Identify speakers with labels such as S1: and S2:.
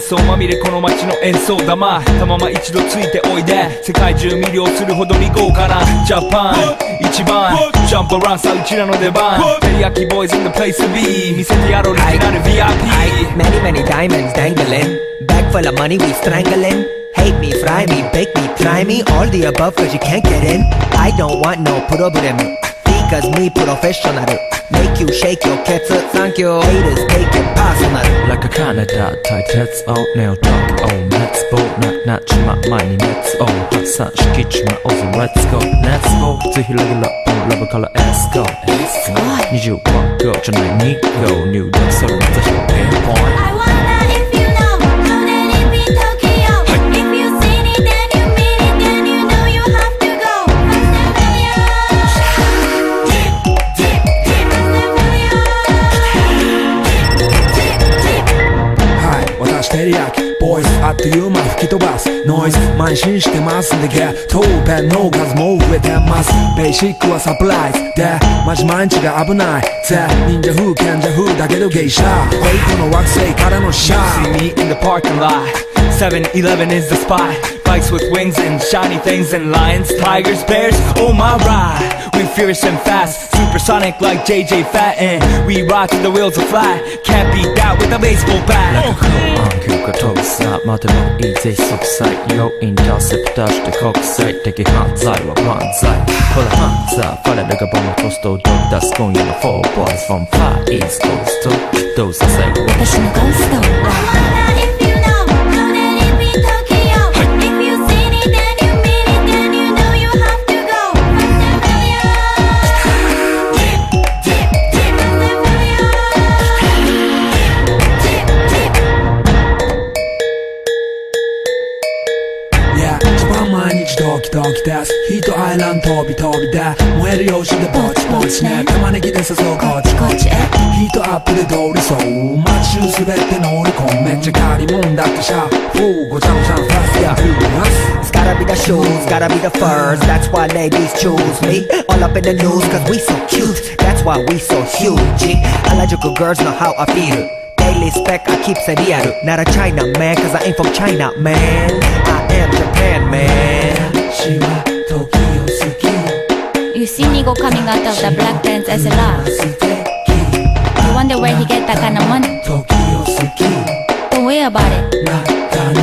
S1: 想まみれこの街の演奏玉たまま一度ついておいで世界中魅了するほどに豪華なジャパン一番ジャンプランさうちらの出番テリヤキボーイズ in the place to be 見せてやろうオリジナル VIP
S2: Many, many diamonds dangling. Bag full of money, we strangling. Hate me, fry me, bake me, try me. All the above, cause you can't get in. I don't want no problem. Because me professional. Make you shake your cats, thank you. Haters take it personal.
S3: Like a Canada tight heads out now talk oh let's go not not ちま前に let's go 発散しきちまおうぜ let's go let's go ぜひレギュラーラブから let's go let's go 25 go じゃない2 go New York それまたしか pinpoint
S4: I wonder if
S5: ボイスあっという間吹き飛ばすノイズ慢心してますんでゲットペンの数も増えてます。ベーシックはサプライズ。でマジ毎日が危ない。ぜ忍者風賢者風だけど芸者フェイクの惑星からのシャ
S1: See
S5: ー
S1: me in the parking lot. 7-Eleven is the spot. Bikes with wings and shiny things And lions, tigers, bears, oh my ride. We fierce and fast, supersonic like JJ Fad And we rock till the wheels are flat Can't beat that with a baseball bat.
S3: Like a cool uncle, control snap までの easy 即歳よインターセプターして国際的犯罪は万歳ほらハンザー彼らがボムトストをドン出す今夜の4 boys from far east coast どうさせ
S6: 私のゴースト
S5: 玉ねぎで誘うこっちこっちへヒートアップで通りそう街中すべて乗り込むめっちゃ借りもんだってシャフーごちゃごちゃファスヤフー
S2: It's gotta be the shoes, gotta be the furs. That's why ladies choose me. All up in the news, cause we so cute. That's why we so huge. Harajuku girls know how I feel. Daily spec, I keep it real. Not a China man, cause I ain't from China, man. I am Japan, man.
S6: You see Nigo coming out of the black pants as a
S5: love.
S6: You wonder where he get that kind of money. Don't worry about it.